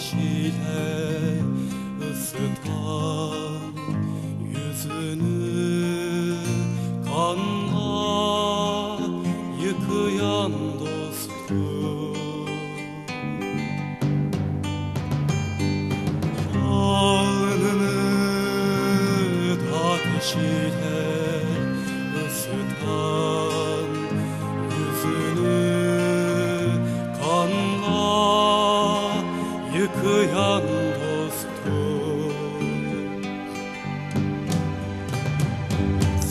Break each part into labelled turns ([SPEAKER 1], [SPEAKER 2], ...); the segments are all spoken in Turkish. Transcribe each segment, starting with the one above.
[SPEAKER 1] güneşiyle ısıtan yüzünü kanla yıkayan dostum. Alnını da ateşiyle yıkayan dostum.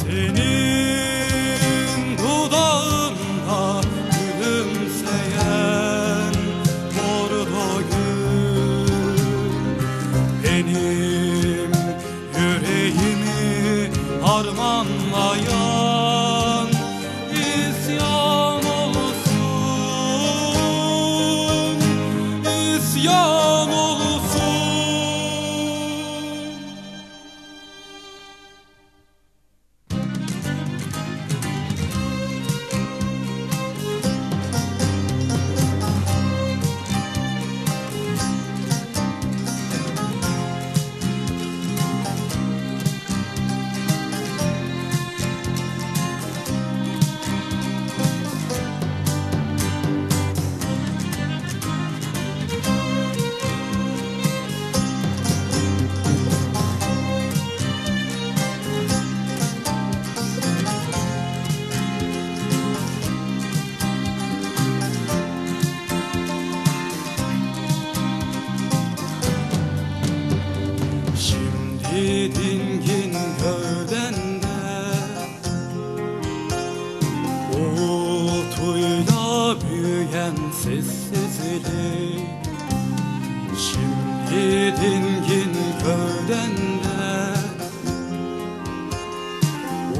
[SPEAKER 1] Senin dudağında gülümseyen bordo gül Benim yüreğimi harmanlayan büyüyen sessizlik Şimdi dingin gövdende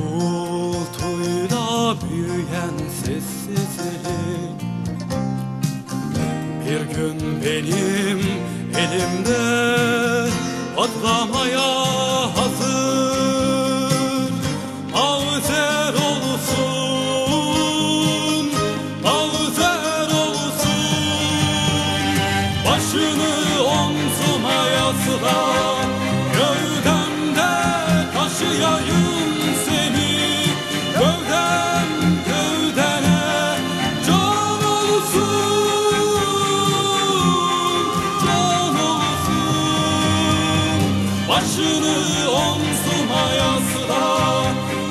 [SPEAKER 1] Uğultuyla büyüyen sessizlik Bir gün benim elimde patlamaya başını omzuma yasla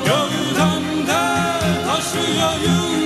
[SPEAKER 1] Gövdemde taşıyayım